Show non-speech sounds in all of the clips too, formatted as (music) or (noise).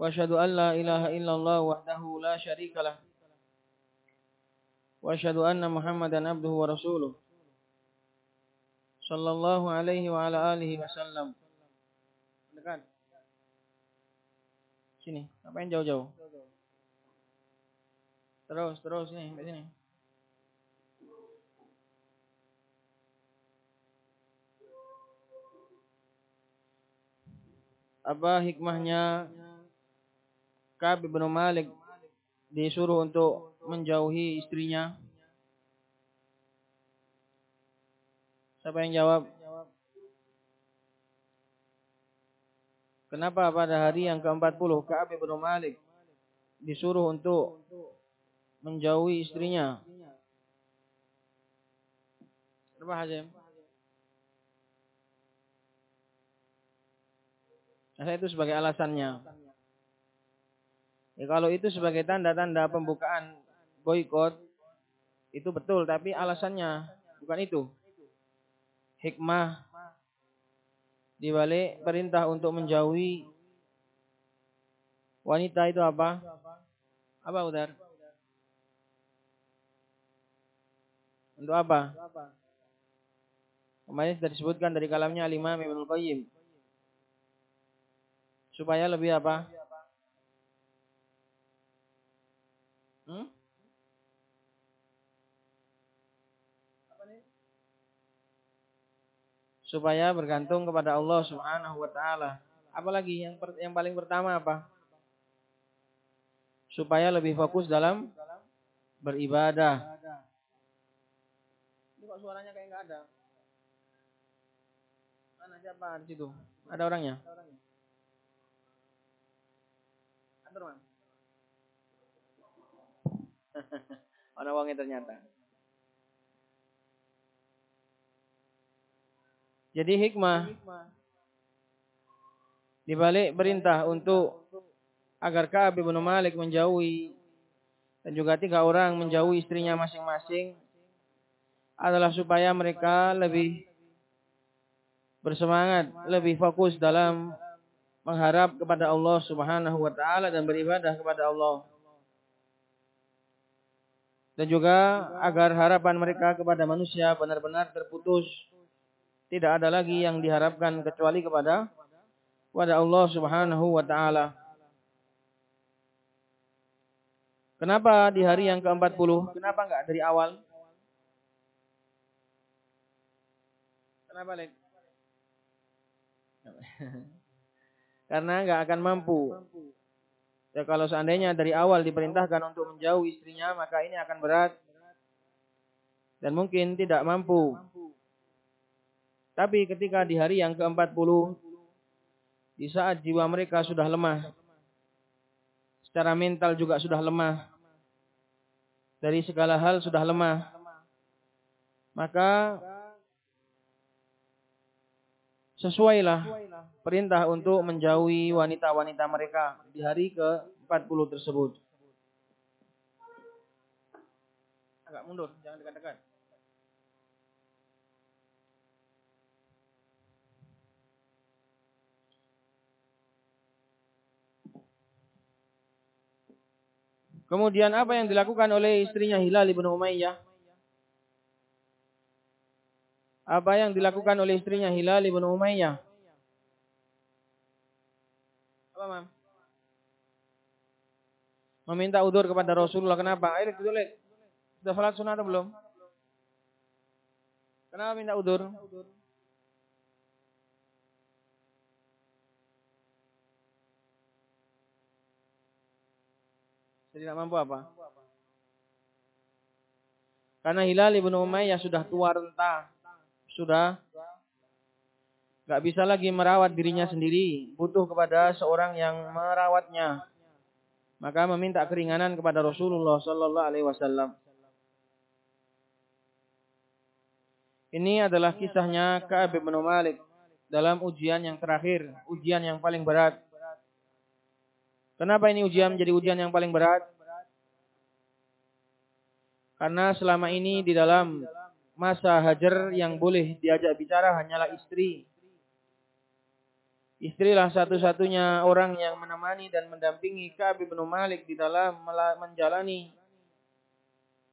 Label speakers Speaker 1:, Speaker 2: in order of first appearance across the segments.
Speaker 1: واشهد ان لا اله الا الله وحده لا شريك له واشهد ان محمدا عبده ورسوله صلى الله عليه وعلى اله وسلم dekat sini ngapain jauh-jauh terus terus nih sampai sini apa hikmahnya Ka'ab bin Malik disuruh untuk menjauhi istrinya? Siapa yang jawab? Kenapa pada hari yang ke-40 Ka'ab bin Malik disuruh untuk menjauhi istrinya? Apa Hazim? Nah, itu sebagai alasannya. Ya, kalau itu sebagai tanda-tanda pembukaan boykot itu betul, tapi alasannya bukan itu. Hikmah dibalik perintah untuk menjauhi wanita itu apa? Apa Udar? Untuk apa? Kemarin sudah disebutkan dari kalamnya Al-Imam Ibnu Qayyim. Supaya lebih apa? Hmm? Supaya bergantung kepada Allah Subhanahu wa taala. Apalagi yang per, yang paling pertama apa? Supaya lebih fokus dalam beribadah. Ini kok suaranya kayak enggak ada. Mana siapa di situ? Ada orangnya? Ada orang? (laughs) Mana uangnya ternyata. Jadi hikmah dibalik perintah untuk agar Ka'ab bin Malik menjauhi dan juga tiga orang menjauhi istrinya masing-masing adalah supaya mereka lebih bersemangat, lebih fokus dalam mengharap kepada Allah Subhanahu wa taala dan beribadah kepada Allah dan juga agar harapan mereka kepada manusia benar-benar terputus. Tidak ada lagi yang diharapkan kecuali kepada kepada Allah Subhanahu wa taala. Kenapa di hari yang ke-40? Kenapa enggak dari awal? Kenapa, Lek? (laughs) Karena enggak akan mampu Ya kalau seandainya dari awal diperintahkan untuk menjauh istrinya, maka ini akan berat. Dan mungkin tidak mampu. Tapi ketika di hari yang ke-40, di saat jiwa mereka sudah lemah, secara mental juga sudah lemah, dari segala hal sudah lemah, maka sesuailah perintah untuk menjauhi wanita-wanita mereka di hari ke-40 tersebut. Agak mundur, jangan dekat-dekat. Kemudian apa yang dilakukan oleh istrinya Hilal ibn Umayyah? Apa yang dilakukan oleh istrinya Hilal ibn Umayyah? Apa, Mam? Meminta udur kepada Rasulullah. Kenapa? Ayo, dulu, Sudah salat sunat atau belum? Kenapa minta udur? Jadi tidak mampu apa? Karena Hilal ibn Umayyah sudah tua renta sudah nggak bisa lagi merawat dirinya sendiri, butuh kepada seorang yang merawatnya. maka meminta keringanan kepada Rasulullah sallallahu alaihi wasallam. Ini adalah kisahnya Ka'ab bin Malik dalam ujian yang terakhir, ujian yang paling berat. Kenapa ini ujian menjadi ujian yang paling berat? Karena selama ini di dalam masa hajar yang boleh diajak bicara hanyalah istri. Istrilah satu-satunya orang yang menemani dan mendampingi Ka'ab bin Malik di dalam menjalani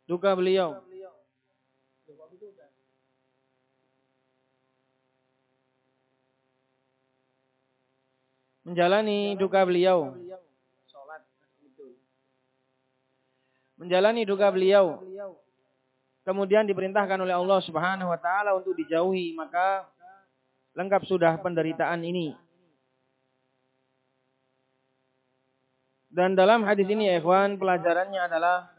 Speaker 1: duka beliau. Menjalani duka beliau. Menjalani duka beliau. Kemudian diperintahkan oleh Allah Subhanahu wa taala untuk dijauhi, maka lengkap sudah penderitaan ini. Dan dalam hadis ini ya ikhwan, pelajarannya adalah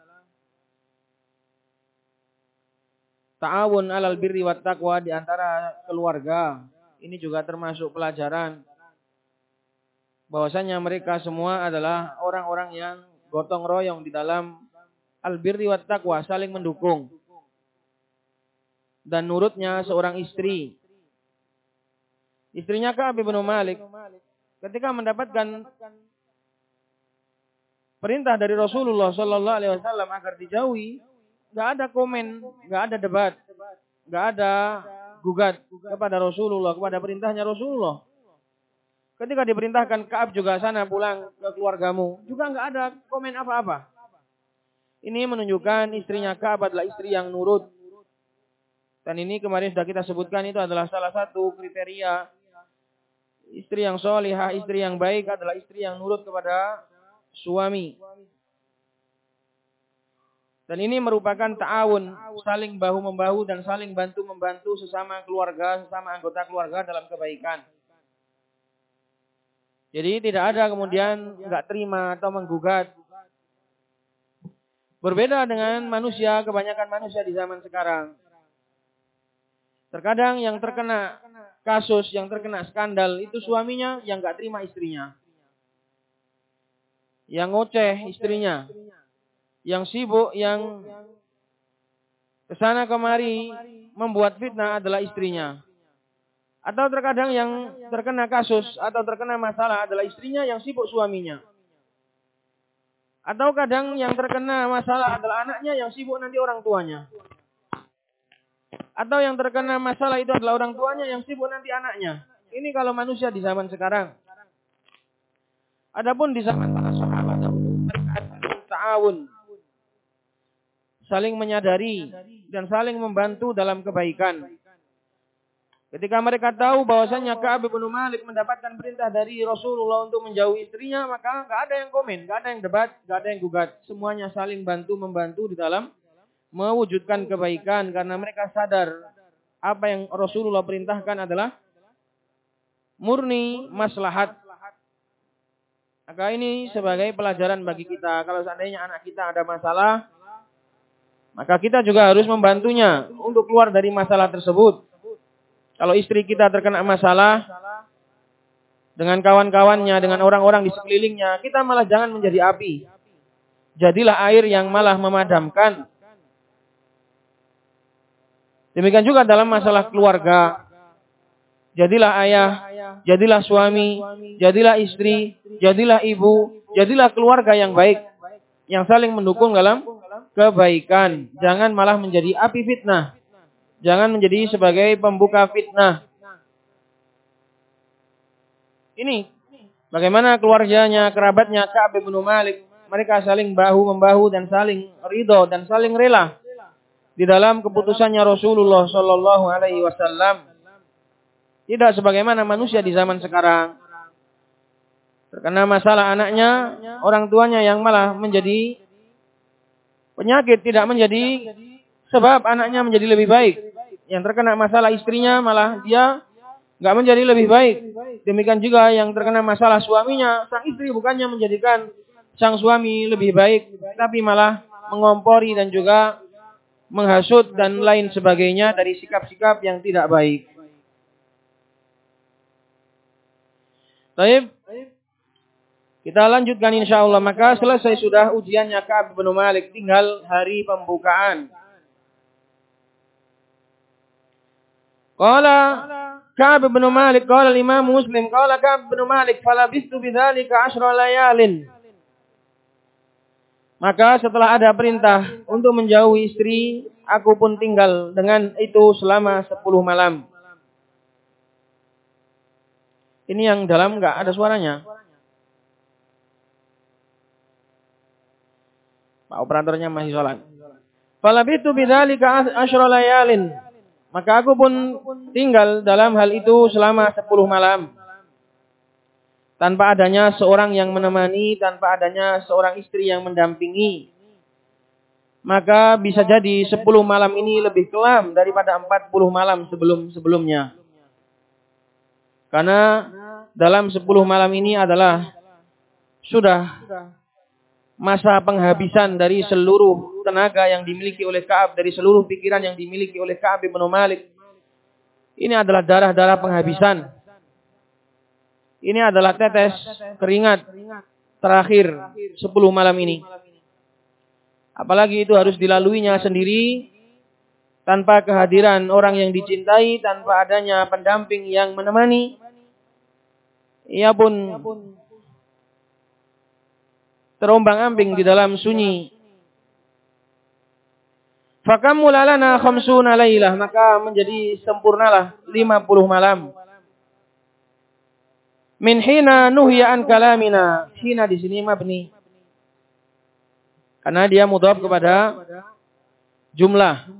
Speaker 1: ta'awun alal birri wat taqwa di antara keluarga. Ini juga termasuk pelajaran bahwasanya mereka semua adalah orang-orang yang gotong royong di dalam al birri wat taqwa, saling mendukung. Dan nurutnya seorang istri. Istrinya Ka'ab bin Malik ketika mendapatkan perintah dari Rasulullah Shallallahu Alaihi Wasallam agar dijauhi, nggak ada komen, nggak ada debat, nggak ada gugat kepada Rasulullah, kepada perintahnya Rasulullah. Ketika diperintahkan Kaab juga sana pulang ke keluargamu, juga nggak ada komen apa-apa. Ini menunjukkan istrinya Kaab adalah istri yang nurut. Dan ini kemarin sudah kita sebutkan itu adalah salah satu kriteria istri yang solihah, istri yang baik adalah istri yang nurut kepada suami. Dan ini merupakan ta'awun, saling bahu-membahu dan saling bantu-membantu sesama keluarga, sesama anggota keluarga dalam kebaikan. Jadi tidak ada kemudian nggak terima atau menggugat. Berbeda dengan manusia, kebanyakan manusia di zaman sekarang. Terkadang yang terkena kasus, yang terkena skandal itu suaminya yang nggak terima istrinya yang ngoceh istrinya, yang sibuk, yang ke sana kemari membuat fitnah adalah istrinya. Atau terkadang yang terkena kasus atau terkena masalah adalah istrinya yang sibuk suaminya. Atau kadang yang terkena masalah adalah anaknya yang sibuk nanti orang tuanya. Atau yang terkena masalah itu adalah orang tuanya yang sibuk nanti anaknya. Ini kalau manusia di zaman sekarang. Adapun di zaman para sahabat mereka ta'awun. Saling menyadari dan saling membantu dalam kebaikan. Ketika mereka tahu bahwasanya Ka'ab bin Malik mendapatkan perintah dari Rasulullah untuk menjauhi istrinya, maka nggak ada yang komen, nggak ada yang debat, nggak ada yang gugat. Semuanya saling bantu membantu di dalam mewujudkan kebaikan karena mereka sadar apa yang Rasulullah perintahkan adalah murni maslahat maka ini sebagai pelajaran bagi kita. Kalau seandainya anak kita ada masalah, maka kita juga harus membantunya untuk keluar dari masalah tersebut. Kalau istri kita terkena masalah dengan kawan-kawannya, dengan orang-orang di sekelilingnya, kita malah jangan menjadi api. Jadilah air yang malah memadamkan. Demikian juga dalam masalah keluarga. Jadilah ayah, jadilah suami, jadilah istri, jadilah ibu, jadilah keluarga yang baik. Yang saling mendukung dalam kebaikan. Jangan malah menjadi api fitnah. Jangan menjadi sebagai pembuka fitnah. Ini bagaimana keluarganya, kerabatnya Ka'ab bin Malik. Mereka saling bahu-membahu dan saling ridho dan saling rela di dalam keputusannya Rasulullah Shallallahu Alaihi Wasallam tidak sebagaimana manusia di zaman sekarang. Terkena masalah anaknya, orang tuanya yang malah menjadi penyakit, tidak menjadi sebab anaknya menjadi lebih baik. Yang terkena masalah istrinya malah dia nggak menjadi lebih baik. Demikian juga yang terkena masalah suaminya, sang istri bukannya menjadikan sang suami lebih baik, tapi malah mengompori dan juga menghasut dan lain sebagainya dari sikap-sikap yang tidak baik. Taib. Kita lanjutkan insya Allah. Maka selesai sudah ujiannya Ka'ab bin Malik. Tinggal hari pembukaan. Qala Ka'ab bin Malik. Qala imam muslim. Qala Ka'ab bin Malik. Falabistu bidhalika ashra layalin. Maka setelah ada perintah untuk menjauhi istri, aku pun tinggal dengan itu selama sepuluh malam. Ini yang dalam enggak ada suaranya. Pak operatornya masih sholat. Falabitu bidzalika asyra layalin. Maka aku pun tinggal dalam hal itu selama sepuluh malam. Tanpa adanya seorang yang menemani, tanpa adanya seorang istri yang mendampingi. Maka bisa jadi sepuluh malam ini lebih kelam daripada empat puluh malam sebelum-sebelumnya. Karena dalam sepuluh malam ini adalah sudah masa penghabisan dari seluruh tenaga yang dimiliki oleh Kaab, dari seluruh pikiran yang dimiliki oleh Kaab bin Malik. Ini adalah darah-darah penghabisan. Ini adalah tetes keringat terakhir 10 malam ini. Apalagi itu harus dilaluinya sendiri tanpa kehadiran orang yang dicintai, tanpa adanya pendamping yang menemani. Ia pun terombang-ambing di dalam sunyi. Fakam mulalana khamsuna laylah. Maka menjadi sempurnalah 50 malam. Min hina nuhya an kalamina. Hina di sini mabni. Karena dia mudhaf kepada jumlah.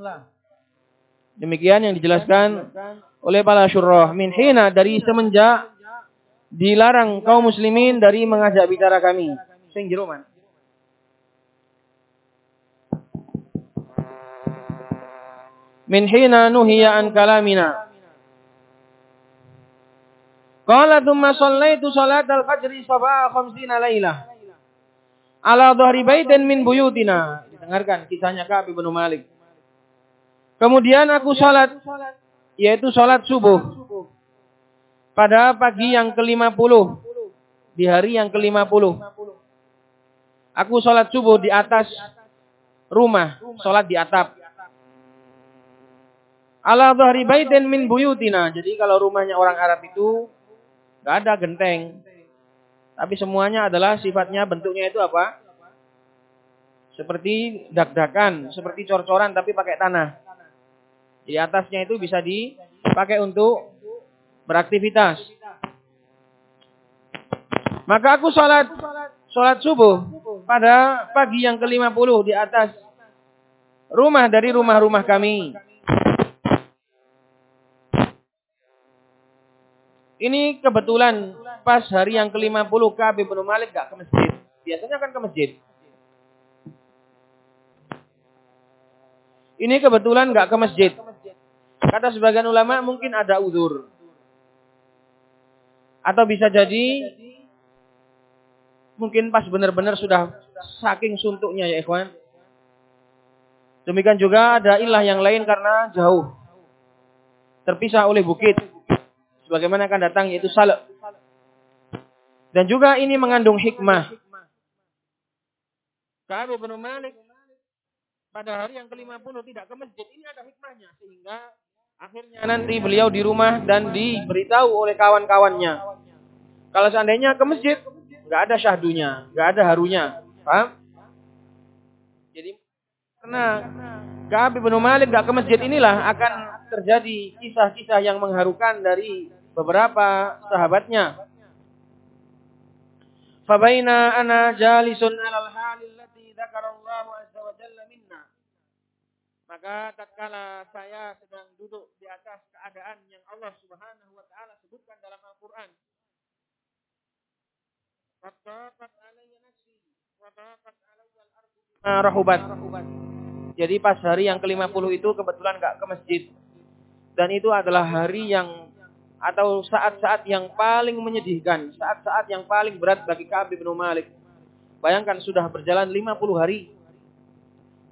Speaker 1: Demikian yang dijelaskan oleh para syurrah. Min hina dari semenjak dilarang kaum muslimin dari mengajak bicara kami sing jero man. Min hina nuhiya an kalamina. Qala thumma sallaitu salat al-fajri sabah khamsina lailah. Ala dhahri baitin min buyutina. Dengarkan kisahnya Ka'ab bin Malik. Kemudian aku salat yaitu salat subuh pada pagi yang ke-50 di hari yang ke-50. Aku sholat subuh di atas rumah, sholat di atap. Ala dhahri baitin min buyutina. Jadi kalau rumahnya orang Arab itu nggak ada genteng. Tapi semuanya adalah sifatnya bentuknya itu apa? Seperti dak-dakan, seperti cor-coran tapi pakai tanah. Di atasnya itu bisa dipakai untuk beraktivitas. Maka aku sholat sholat subuh pada pagi yang ke-50 di atas rumah dari rumah-rumah kami. Ini kebetulan pas hari yang ke-50 Ka'ab bin Malik gak ke masjid. Biasanya kan ke masjid. Ini kebetulan gak ke masjid. Kata sebagian ulama mungkin ada uzur. Atau bisa jadi mungkin pas benar-benar sudah saking suntuknya ya ikhwan. Demikian juga ada ilah yang lain karena jauh. Terpisah oleh bukit. Sebagaimana akan datang yaitu salak. Dan juga ini mengandung hikmah. Ka'ab bin Malik pada hari yang ke-50 tidak ke masjid. Ini ada hikmahnya sehingga akhirnya nanti beliau di rumah dan diberitahu oleh kawan-kawannya. Kalau seandainya ke masjid, nggak ada syahdunya, nggak ada harunya. Paham? Jadi karena Ka'ab bin Malik nggak ke masjid inilah akan terjadi kisah-kisah yang mengharukan dari beberapa sahabatnya. Fabaina ana jalisun alal halil dzakarallahu azza wa jalla minna. Maka tatkala saya sedang duduk di atas keadaan yang Allah Subhanahu wa taala sebutkan dalam Al-Qur'an Rahubat. Jadi pas hari yang ke-50 itu kebetulan nggak ke masjid. Dan itu adalah hari yang atau saat-saat yang paling menyedihkan, saat-saat yang paling berat bagi Ka'ab bin Malik. Bayangkan sudah berjalan 50 hari.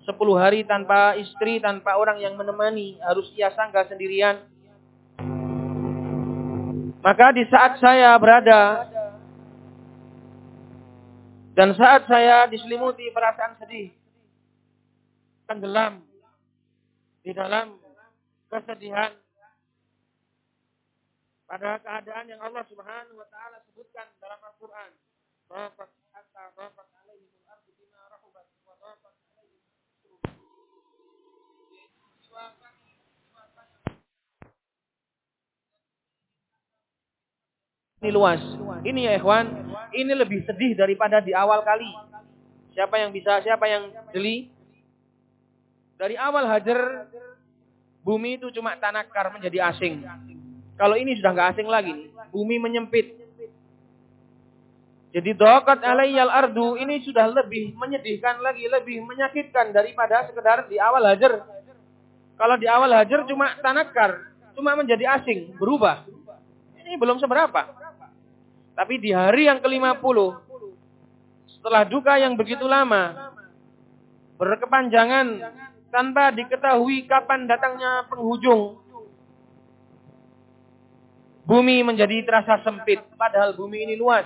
Speaker 1: 10 hari tanpa istri, tanpa orang yang menemani, harus ia sangga sendirian. Maka di saat saya berada Dan saat saya diselimuti perasaan sedih, tenggelam di dalam kesedihan pada keadaan yang Allah Subhanahu wa taala sebutkan dalam Al-Qur'an. Ini luas. Ini ya ikhwan, ini lebih sedih daripada di awal kali. Siapa yang bisa, siapa yang jeli? Dari awal Hajar, bumi itu cuma tanakar menjadi asing. Kalau ini sudah nggak asing lagi, bumi menyempit. Jadi dokat alayyal ardu ini sudah lebih menyedihkan lagi, lebih menyakitkan daripada sekedar di awal hajar. Kalau di awal hajar cuma tanakar, cuma menjadi asing, berubah. Ini belum seberapa. Tapi di hari yang ke-50, setelah duka yang begitu lama, berkepanjangan, tanpa diketahui kapan datangnya penghujung, bumi menjadi terasa sempit, padahal bumi ini luas.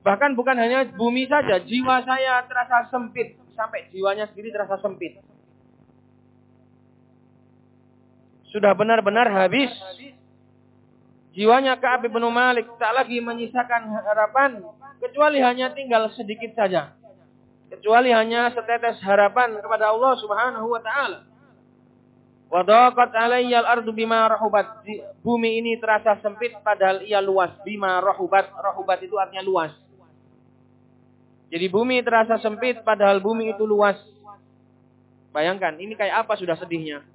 Speaker 1: Bahkan bukan hanya bumi saja, jiwa saya terasa sempit, sampai jiwanya sendiri terasa sempit. Sudah benar-benar habis Jiwanya Ka'ab bin Malik tak lagi menyisakan harapan kecuali hanya tinggal sedikit saja. Kecuali hanya setetes harapan kepada Allah Subhanahu wa taala. Wa daqat alayya al-ardu bima rahubat. Bumi ini terasa sempit padahal ia luas. Bima rahubat. Rahubat itu artinya luas. Jadi bumi terasa sempit padahal bumi itu luas. Bayangkan, ini kayak apa sudah sedihnya.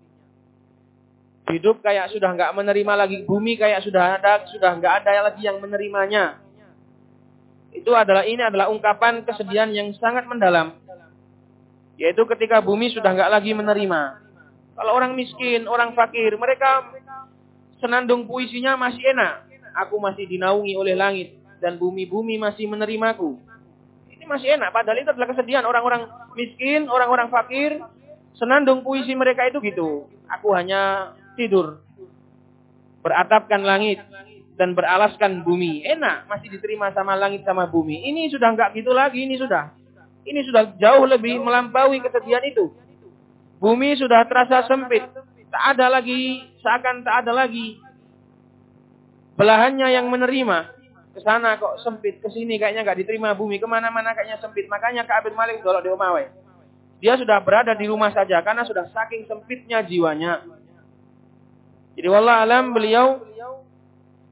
Speaker 1: Hidup kayak sudah nggak menerima lagi. Bumi kayak sudah ada, sudah nggak ada lagi yang menerimanya. Itu adalah ini adalah ungkapan kesedihan yang sangat mendalam. Yaitu ketika bumi sudah nggak lagi menerima. Kalau orang miskin, orang fakir, mereka senandung puisinya masih enak. Aku masih dinaungi oleh langit dan bumi-bumi masih menerimaku. Ini masih enak. Padahal itu adalah kesedihan orang-orang miskin, orang-orang fakir. Senandung puisi mereka itu gitu. Aku hanya tidur. Beratapkan langit dan beralaskan bumi. Enak, masih diterima sama langit sama bumi. Ini sudah enggak gitu lagi, ini sudah. Ini sudah jauh lebih melampaui kesedihan itu. Bumi sudah terasa sempit. Tak ada lagi, seakan tak ada lagi belahannya yang menerima. Ke sana kok sempit, ke sini kayaknya enggak diterima bumi, ke mana-mana kayaknya sempit. Makanya Ka'ab bin Malik dolok di Umayyah. Dia sudah berada di rumah saja karena sudah saking sempitnya jiwanya. Jadi wallah alam beliau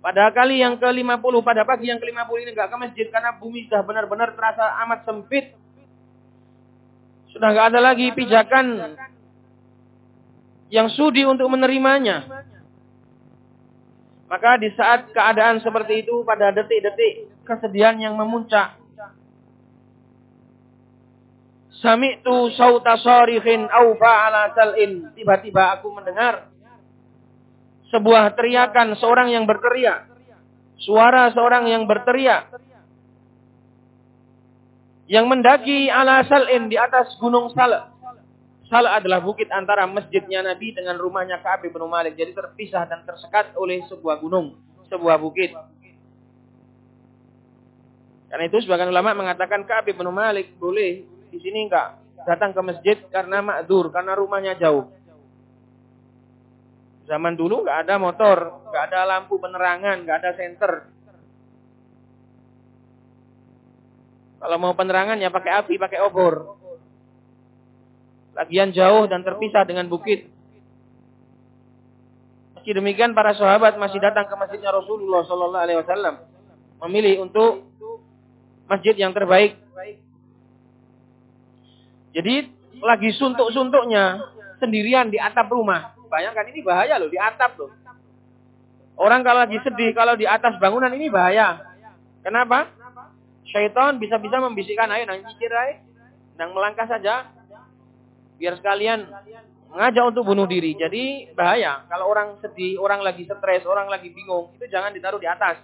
Speaker 1: pada kali yang ke-50, pada pagi yang ke-50 ini enggak ke masjid karena bumi sudah benar-benar terasa amat sempit. Sudah enggak ada lagi pijakan yang sudi untuk menerimanya. Maka di saat keadaan seperti itu pada detik-detik kesedihan yang memuncak. Sami'tu sauta sarihin au fa'ala sal'in. Tiba-tiba aku mendengar sebuah teriakan seorang yang berteriak. Suara seorang yang berteriak. Yang mendaki ala sal'in di atas gunung Sal. Sal adalah bukit antara masjidnya Nabi dengan rumahnya Ka'ab bin Malik. Jadi terpisah dan tersekat oleh sebuah gunung, sebuah bukit. Karena itu sebagian ulama mengatakan Ka'ab bin Malik boleh di sini enggak datang ke masjid karena makdur, karena rumahnya jauh. Zaman dulu nggak ada motor, nggak ada lampu penerangan, nggak ada senter. Kalau mau penerangan ya pakai api, pakai obor. Lagian jauh dan terpisah dengan bukit. Meski demikian para sahabat masih datang ke masjidnya Rasulullah Sallallahu Alaihi Wasallam, memilih untuk masjid yang terbaik. Jadi lagi suntuk-suntuknya sendirian di atap rumah. Bayangkan ini bahaya loh, di atap loh. Orang kalau lagi sedih, kalau di atas bangunan ini bahaya. Kenapa? Syaitan bisa-bisa membisikkan, ayo nang nyicir ayo. Nang melangkah saja. Biar sekalian mengajak untuk bunuh diri. Jadi bahaya. Kalau orang sedih, orang lagi stres, orang lagi bingung, itu jangan ditaruh di atas.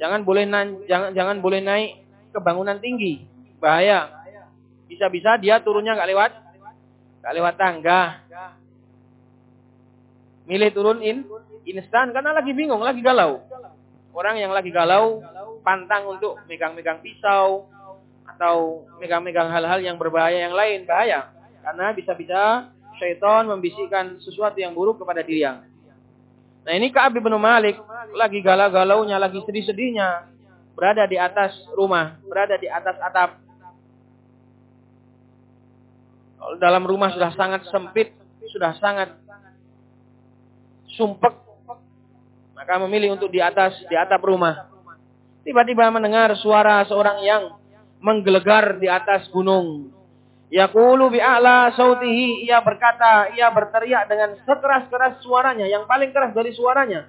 Speaker 1: Jangan boleh naik, jangan jangan boleh naik ke bangunan tinggi. Bahaya. Bisa-bisa dia turunnya nggak lewat nggak lewat tangga milih turun in instan karena lagi bingung, lagi galau. Orang yang lagi galau pantang untuk megang-megang pisau, atau megang-megang hal-hal yang berbahaya yang lain, bahaya. Karena bisa-bisa syaitan membisikkan sesuatu yang buruk kepada diri yang. Nah ini Ka'ab bin Malik lagi galau-galaunya, lagi sedih-sedihnya. Berada di atas rumah, berada di atas atap. Dalam rumah sudah sangat sempit, sudah sangat sumpek. Maka memilih untuk di atas, di atap rumah. Tiba-tiba mendengar suara seorang yang menggelegar di atas gunung. Yaqulu bi'a'la sautihi. Ia berkata, ia berteriak dengan sekeras-keras suaranya. Yang paling keras dari suaranya.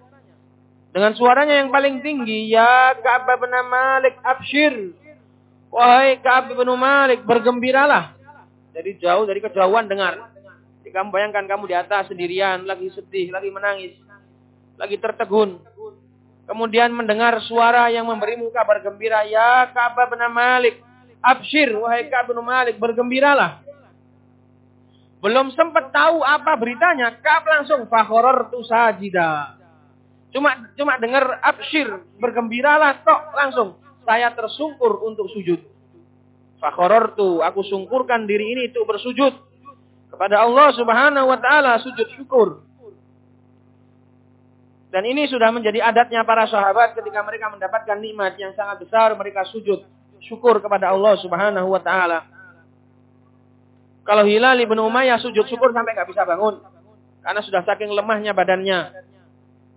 Speaker 1: Dengan suaranya yang paling tinggi. Ya Ka'ab bin Malik abshir. Wahai Ka'ab bin Malik, bergembiralah. Dari jauh, dari kejauhan dengar. Kamu bayangkan kamu di atas sendirian, lagi sedih, lagi menangis. Lagi tertegun. Kemudian mendengar suara yang memberimu kabar gembira. Ya Ka'ab bin Malik Abshir, wahai Ka'ab bin Malik, bergembiralah. Belum sempat tahu apa beritanya, Ka'ab langsung fakhoror tu sajida. Cuma cuma dengar abshir, bergembiralah tok langsung. Saya tersungkur untuk sujud. Fakhoror tu, aku sungkurkan diri ini untuk bersujud kepada Allah Subhanahu wa taala sujud syukur. Dan ini sudah menjadi adatnya para sahabat ketika mereka mendapatkan nikmat yang sangat besar, mereka sujud syukur kepada Allah Subhanahu wa taala. Kalau Hilal ibn Umayyah sujud syukur sampai nggak bisa bangun karena sudah saking lemahnya badannya.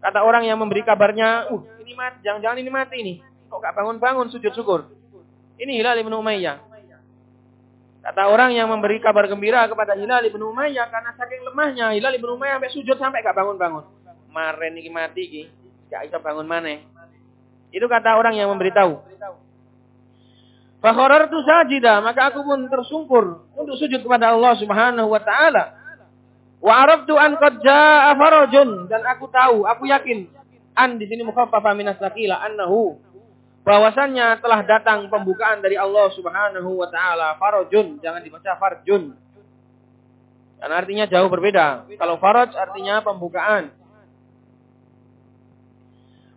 Speaker 1: Kata orang yang memberi kabarnya, "Uh, ini mati, jangan-jangan ini mati ini. Kok nggak bangun-bangun sujud syukur?" Ini Hilal ibn Umayyah. Kata orang yang memberi kabar gembira kepada Hilal ibn Umayyah karena saking lemahnya Hilal ibn Umayyah sampai sujud sampai nggak bangun-bangun. Maren ini mati iki, nggak bisa bangun mana? Itu kata orang yang memberitahu. tu sajida, maka aku pun tersungkur untuk sujud kepada Allah Subhanahu wa taala. Wa araftu an qad dan aku tahu, aku yakin an di sini mukhaffafa minas sakila annahu bahwasannya telah datang pembukaan dari Allah Subhanahu wa taala. Farajun, jangan dibaca farjun. Karena artinya jauh berbeda. Kalau faraj artinya pembukaan.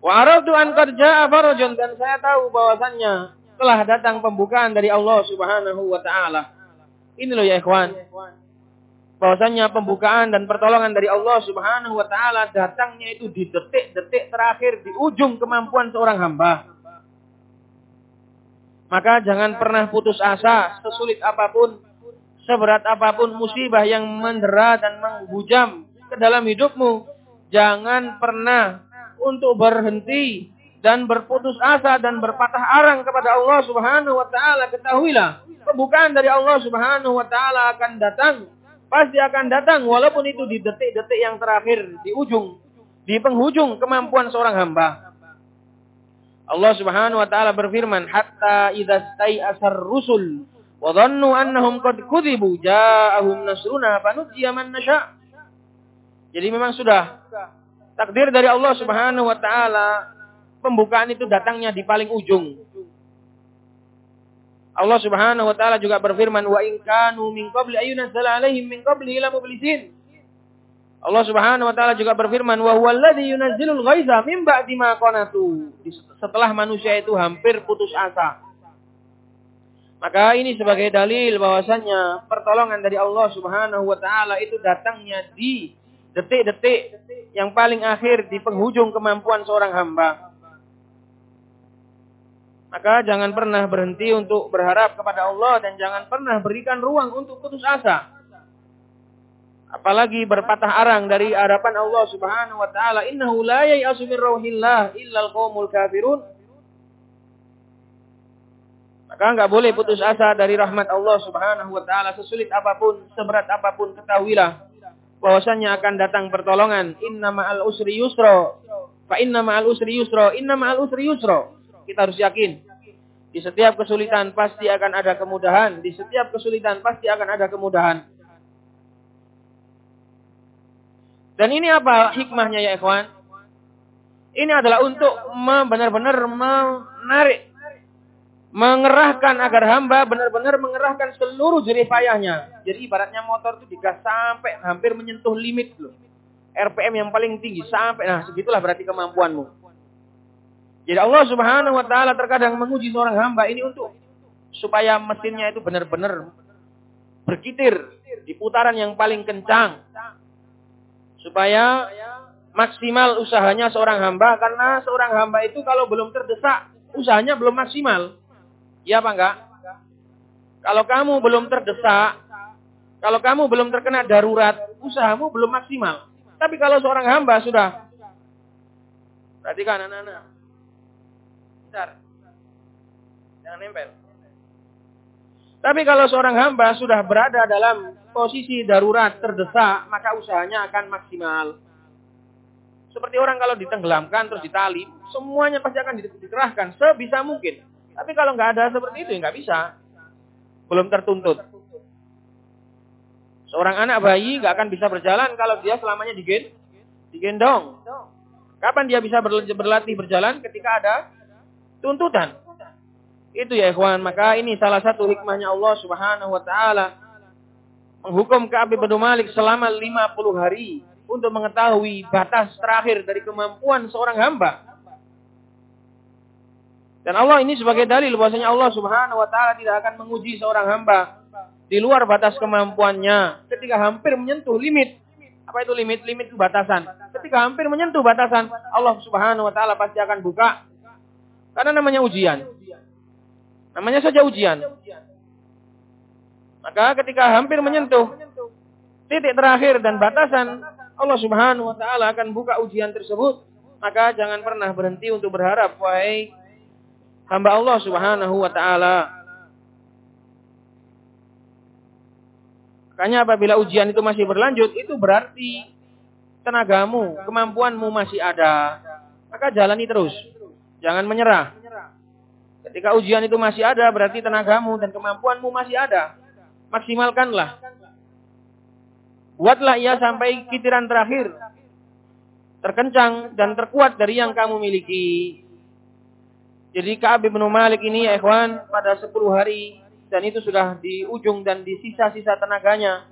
Speaker 1: Wa araftu an dan saya tahu bahwasannya telah datang pembukaan dari Allah Subhanahu wa taala. Ini loh ya ikhwan. Bahwasanya pembukaan dan pertolongan dari Allah Subhanahu wa taala datangnya itu di detik-detik terakhir di ujung kemampuan seorang hamba. Maka jangan pernah putus asa sesulit apa pun, seberat apa pun musibah yang mendera dan menghujam ke dalam hidupmu. Jangan pernah untuk berhenti dan berputus asa dan berpatah arang kepada Allah Subhanahu wa taala, ketahuilah pembukaan dari Allah Subhanahu wa taala akan datang. Pasti akan datang walaupun itu di detik-detik yang terakhir, di ujung, di penghujung kemampuan seorang hamba. Allah Subhanahu wa taala berfirman, "Hatta idza asar rusul wa dhannu annahum qad kudzibu ja'ahum nasruna fanujiya man nasha." Jadi memang sudah takdir dari Allah Subhanahu wa taala pembukaan itu datangnya di paling ujung. Allah Subhanahu wa taala juga berfirman wa in kanu min qabli ayyunzala alaihim min qabli la mublisin. Allah Subhanahu wa taala juga berfirman wa huwal ladzi yunazzilul ghaitha min ba'di ma qanatu. Setelah manusia itu hampir putus asa. Maka ini sebagai dalil bahwasannya pertolongan dari Allah Subhanahu wa taala itu datangnya di detik-detik yang paling akhir di penghujung kemampuan seorang hamba. Maka jangan pernah berhenti untuk berharap kepada Allah dan jangan pernah berikan ruang untuk putus asa. Apalagi berpatah arang dari harapan Allah Subhanahu wa taala, "Innahu la yai'asu min rauhillah illa al-qaumul kafirun." Maka enggak boleh putus asa dari rahmat Allah Subhanahu wa taala sesulit apa pun, seberat apa pun ketahuilah bahwasanya akan datang pertolongan. Inna ma'al usri yusra. Fa inna ma'al usri yusra, inna ma'al usri yusra. Kita harus yakin. Di setiap kesulitan pasti akan ada kemudahan. Di setiap kesulitan pasti akan ada kemudahan. Dan ini apa hikmahnya ya ikhwan? Ini adalah untuk benar-benar menarik, mengerahkan agar hamba benar-benar mengerahkan seluruh jerih payahnya. Jadi ibaratnya motor itu digas sampai hampir menyentuh limit loh. RPM yang paling tinggi sampai nah segitulah berarti kemampuanmu. Jadi Allah Subhanahu wa taala terkadang menguji seorang hamba ini untuk supaya mesinnya itu benar-benar berkitir di putaran yang paling kencang. Supaya maksimal usahanya seorang hamba karena seorang hamba itu kalau belum terdesak usahanya belum maksimal. Iya apa enggak? Kalau kamu belum terdesak, kalau kamu belum terkena darurat, usahamu belum maksimal. Tapi kalau seorang hamba sudah Perhatikan anak-anak. Bentar. Jangan nempel. Tapi kalau seorang hamba sudah berada dalam posisi darurat terdesak, maka usahanya akan maksimal. Seperti orang kalau ditenggelamkan terus ditali, semuanya pasti akan dikerahkan sebisa mungkin. Tapi kalau nggak ada seperti itu, ya nggak bisa. Belum tertuntut. Seorang anak bayi nggak akan bisa berjalan kalau dia selamanya digendong. Kapan dia bisa berlatih berjalan ketika ada tuntutan? Itu ya ikhwan, maka ini salah satu hikmahnya Allah Subhanahu wa taala menghukum Ka'ab bin Malik selama 50 hari untuk mengetahui batas terakhir dari kemampuan seorang hamba. Dan Allah ini sebagai dalil bahwasanya Allah Subhanahu wa taala tidak akan menguji seorang hamba di luar batas kemampuannya ketika hampir menyentuh limit apa itu limit? Limit itu batasan. Ketika hampir menyentuh batasan, Allah Subhanahu wa taala pasti akan buka. Karena namanya ujian. Namanya saja ujian. Maka ketika hampir menyentuh titik terakhir dan batasan, Allah Subhanahu wa taala akan buka ujian tersebut. Maka jangan pernah berhenti untuk berharap, wahai hamba Allah Subhanahu wa taala. Makanya apabila ujian itu masih berlanjut, itu berarti tenagamu, kemampuanmu masih ada. Maka jalani terus. Jangan menyerah. Ketika ujian itu masih ada, berarti tenagamu dan kemampuanmu masih ada. Maksimalkanlah. Buatlah ia sampai kitiran terakhir. Terkencang dan terkuat dari yang kamu miliki. Jadi Ka'ab bin Malik ini ya ikhwan, pada 10 hari dan itu sudah di ujung dan di sisa-sisa tenaganya.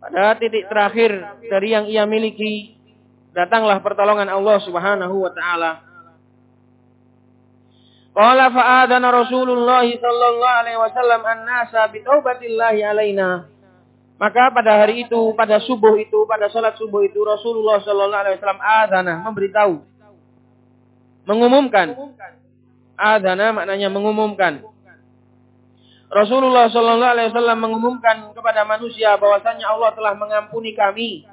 Speaker 1: Pada titik terakhir dari yang ia miliki, datanglah pertolongan Allah Subhanahu wa taala. Qala fa'adana Rasulullah sallallahu alaihi wasallam an-nasa bi taubatillahi alaina. Maka pada hari itu, pada subuh itu, pada salat subuh itu Rasulullah sallallahu alaihi wasallam adana memberitahu mengumumkan Adana maknanya mengumumkan. Rasulullah Shallallahu Alaihi Wasallam mengumumkan kepada manusia bahwasanya Allah telah mengampuni kami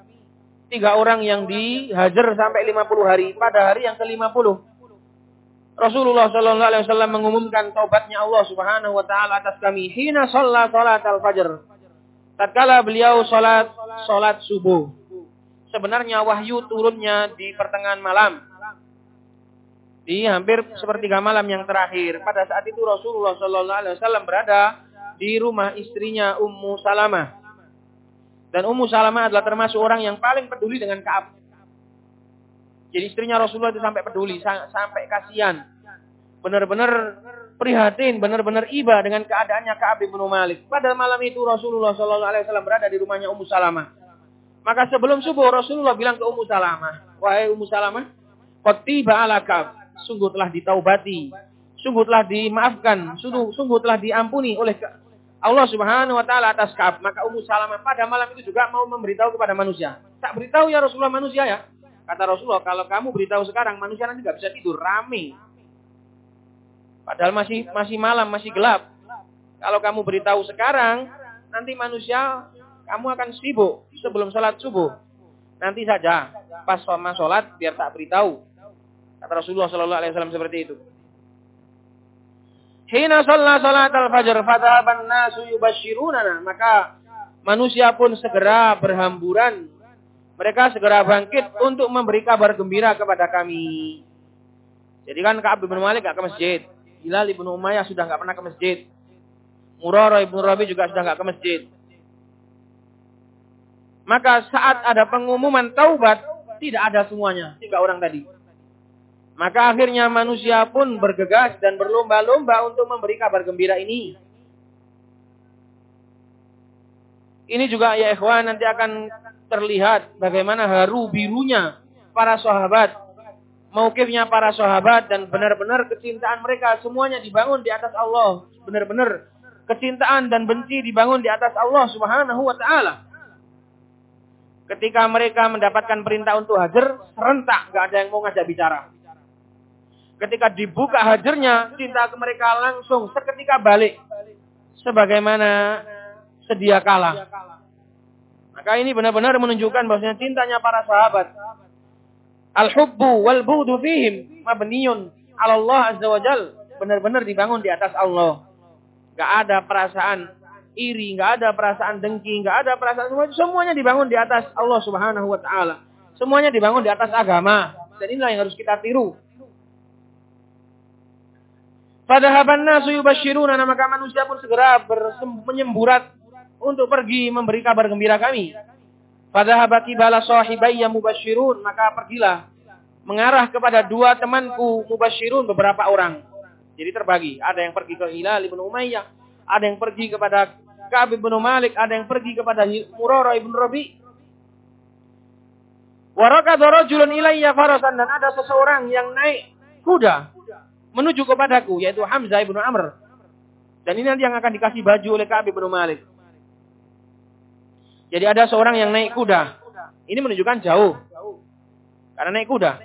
Speaker 1: tiga orang yang dihajar sampai 50 hari pada hari yang ke-50. Rasulullah Shallallahu Alaihi Wasallam mengumumkan taubatnya Allah Subhanahu Wa Taala atas kami. Hina sholat salat al fajr. Tatkala beliau sholat sholat subuh. Sebenarnya wahyu turunnya di pertengahan malam di hampir sepertiga malam yang terakhir. Pada saat itu Rasulullah Shallallahu Alaihi Wasallam berada di rumah istrinya Ummu Salamah. Dan Ummu Salamah adalah termasuk orang yang paling peduli dengan. Jadi istrinya Rasulullah itu sampai peduli, sampai kasihan. Benar-benar prihatin, benar-benar iba dengan keadaannya Kaab bin Malik. Pada malam itu Rasulullah Shallallahu Alaihi Wasallam berada di rumahnya Ummu Salamah. Maka sebelum subuh Rasulullah bilang ke Ummu Salamah, wahai Ummu Salamah, Qatiba ala Kaab sungguh telah ditaubati, sungguh telah dimaafkan, sungguh, sungguh telah diampuni oleh Allah Subhanahu wa taala atas Ka'ab. Maka Ummu Salamah pada malam itu juga mau memberitahu kepada manusia. Tak beritahu ya Rasulullah manusia ya. Kata Rasulullah, kalau kamu beritahu sekarang manusia nanti nggak bisa tidur, rame. Padahal masih masih malam, masih gelap. Kalau kamu beritahu sekarang, nanti manusia kamu akan sibuk sebelum sholat subuh. Nanti saja pas sama sholat biar tak beritahu. Kata Rasulullah Shallallahu Alaihi Wasallam seperti itu. Hina sholat salat al-fajr fadhaban nasu yubashirunana. Maka manusia pun segera berhamburan. Mereka segera bangkit untuk memberi kabar gembira kepada kami. Jadi kan Ka'ab bin Malik ke masjid. Hilal ibn Umayyah sudah gak pernah ke masjid. Murara ibn Rabi juga sudah gak ke masjid. Maka saat ada pengumuman taubat, tidak ada semuanya. Tiga orang tadi. Maka akhirnya manusia pun bergegas dan berlomba-lomba untuk memberi kabar gembira ini. Ini juga ya ikhwan nanti akan terlihat bagaimana haru birunya para sahabat maukifnya para sahabat dan benar-benar kecintaan mereka semuanya dibangun di atas Allah. Benar-benar kecintaan dan benci dibangun di atas Allah Subhanahu wa taala. Ketika mereka mendapatkan perintah untuk hajar, serentak gak ada yang mau ngajak bicara. Ketika dibuka hajarnya, cinta ke mereka langsung seketika balik. Sebagaimana sedia kalah. Maka ini benar-benar menunjukkan bahwasanya cintanya para sahabat Al-hubbu wal bu'du fihim mabniyun 'ala Allah azza wa jal. Benar-benar dibangun di atas Allah. Gak ada perasaan iri, gak ada perasaan dengki, gak ada perasaan semua semuanya dibangun di atas Allah Subhanahu wa taala. Semuanya dibangun di atas agama. Dan inilah yang harus kita tiru. Fadahaban nasu yubashiruna maka manusia pun segera menyemburat untuk pergi memberi kabar gembira kami. Fadahabati bala sahibayya mubashirun. Maka pergilah. Mengarah kepada dua temanku mubashirun beberapa orang. Jadi terbagi. Ada yang pergi ke Hilal ibn Umayyah. Ada yang pergi kepada Ka'ab ibn Malik. Ada yang pergi kepada Murara ibn Rabi. Warakadha rajulun ilayya farasan. Dan ada seseorang yang naik kuda. Menuju kepadaku. Yaitu Hamzah ibn Amr. Dan ini nanti yang akan dikasih baju oleh Ka'ab ibn Malik. Jadi ada seorang yang naik kuda. Ini menunjukkan jauh. Karena naik kuda.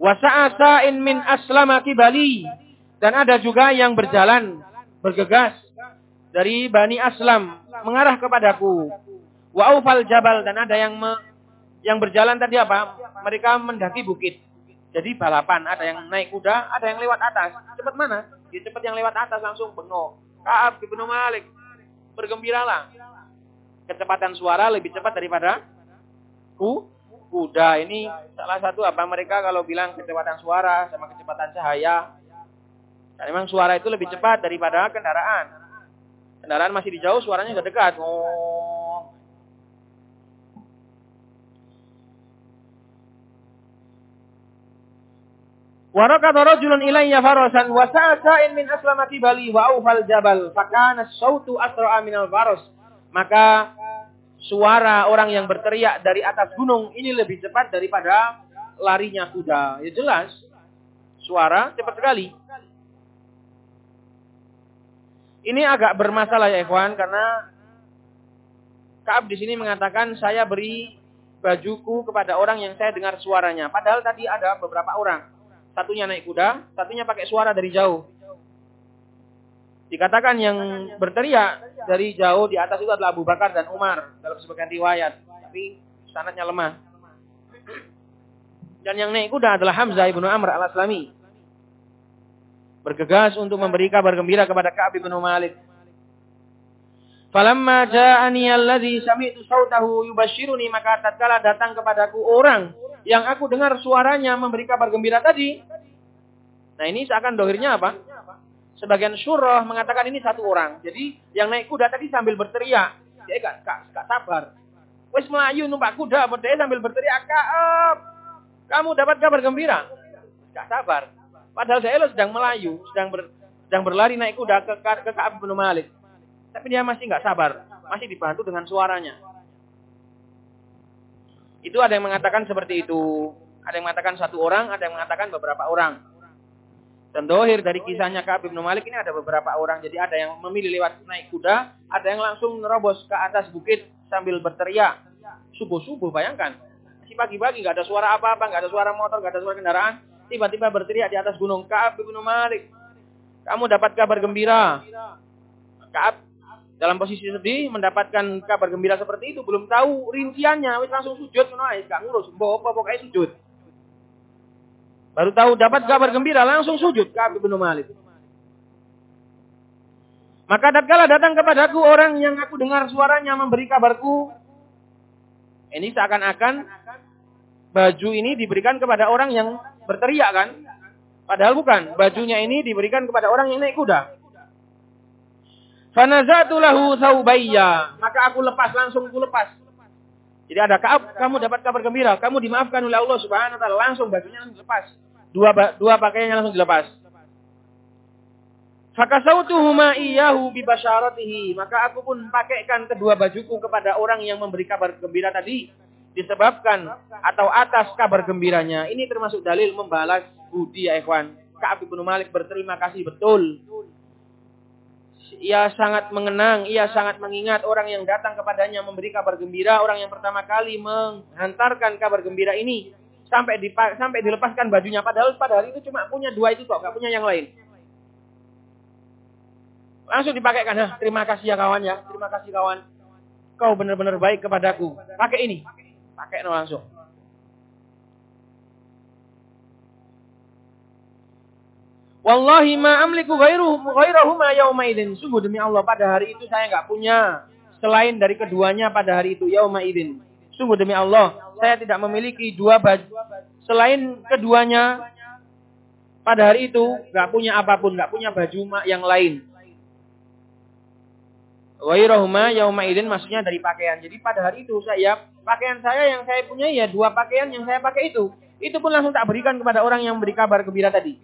Speaker 1: Wasa'asa'in min aslama kibali. Dan ada juga yang berjalan, bergegas dari Bani Aslam mengarah kepadaku. Wa jabal dan ada yang me, yang berjalan tadi apa? Mereka mendaki bukit. Jadi balapan, ada yang naik kuda, ada yang lewat atas. Cepat mana? Ya cepat yang lewat atas langsung bengok. Kaab ibnu Malik. Bergembiralah kecepatan suara lebih cepat daripada ku, kuda. Ini salah satu apa mereka kalau bilang kecepatan suara sama kecepatan cahaya. Dan memang suara itu lebih cepat daripada kendaraan. Kendaraan masih di jauh, suaranya udah dekat. Oh. Warakata rajulun ilayya farasan wa sa'sa'in min aslamati bali wa awfal jabal fakana sautu asra'a minal faras. Maka suara orang yang berteriak dari atas gunung ini lebih cepat daripada larinya kuda. Ya jelas, suara cepat sekali. Ini agak bermasalah ya ikhwan karena Kaab di sini mengatakan saya beri bajuku kepada orang yang saya dengar suaranya. Padahal tadi ada beberapa orang. Satunya naik kuda, satunya pakai suara dari jauh. Dikatakan yang berteriak dari jauh di atas itu adalah Abu Bakar dan Umar dalam sebagian riwayat. Tapi sanatnya lemah. Dan yang naik kuda adalah Hamzah ibnu Amr al-Aslami. Bergegas untuk memberi kabar gembira kepada Ka'ab ibnu Malik. Falamma ja'ani alladhi sami'tu sautahu yubashiruni maka tatkala datang kepadaku orang yang aku dengar suaranya memberi kabar gembira tadi. Nah ini seakan dohirnya apa? Sebagian surah mengatakan ini satu orang. Jadi yang naik kuda tadi sambil berteriak. Dia gak, gak, gak sabar. Wes melayu numpak kuda, dia sambil berteriak, Kaab, kamu dapat kabar gembira. Gak sabar. Padahal saya sedang melayu, sedang ber, sedang berlari naik kuda ke, ke, ke Kaab bin Malik. Tapi dia masih gak sabar. Masih dibantu dengan suaranya. Itu ada yang mengatakan seperti itu. Ada yang mengatakan satu orang, ada yang mengatakan beberapa orang. Dan dohir dari kisahnya Ka'ab bin Malik ini ada beberapa orang. Jadi ada yang memilih lewat naik kuda, ada yang langsung nerobos ke atas bukit sambil berteriak. Subuh-subuh, bayangkan. Masih pagi-pagi, nggak ada suara apa-apa, nggak ada suara motor, nggak ada suara kendaraan. Tiba-tiba berteriak di atas gunung. Ka'ab bin Malik, kamu dapat kabar gembira. Ka'ab dalam posisi sedih mendapatkan kabar gembira seperti itu. Belum tahu rinciannya, wis langsung sujud. Menangis, gak ngurus. Bawa apa, pokoknya sujud. Baru tahu dapat kabar gembira langsung sujud Ka'ab bin Malik. Maka tatkala datang kepadaku orang yang aku dengar suaranya memberi kabarku, ini seakan-akan baju ini diberikan kepada orang yang berteriak kan? Padahal bukan, bajunya ini diberikan kepada orang yang naik kuda. Fanazatu lahu thawbayya, maka aku lepas langsung aku lepas. Jadi ada kamu dapat kabar gembira, kamu dimaafkan oleh Allah Subhanahu wa taala, langsung bajunya langsung lepas. Dua dua pakaiannya langsung dilepas. Fakasautuhuma iyahu bibasyaratihi. Maka aku pun pakaikan kedua bajuku kepada orang yang memberi kabar gembira tadi. disebabkan atau atas kabar gembiranya. Ini termasuk dalil membalas budi ya ikhwan. Ka'ab bin Malik berterima kasih betul. Ia sangat mengenang, ia sangat mengingat orang yang datang kepadanya memberi kabar gembira, orang yang pertama kali menghantarkan kabar gembira ini sampai di, sampai dilepaskan bajunya padahal pada hari itu cuma punya dua itu kok, nggak punya yang lain. Langsung dipakaikan, nah, terima kasih ya kawan ya, terima kasih kawan. Kau benar-benar baik kepadaku. Pakai ini, pakai langsung. Wallahi ma amliku ghairahuma yauma idzin. Sungguh demi Allah pada hari itu saya nggak punya selain dari keduanya pada hari itu yauma idzin. Sungguh demi Allah, saya tidak memiliki dua baju selain keduanya pada hari itu nggak punya apa pun, nggak punya baju yang lain. Wairahuma yauma idin maksudnya dari pakaian. Jadi pada hari itu saya pakaian saya yang saya punya ya dua pakaian yang saya pakai itu. Itu pun langsung tak berikan kepada orang yang beri kabar gembira tadi.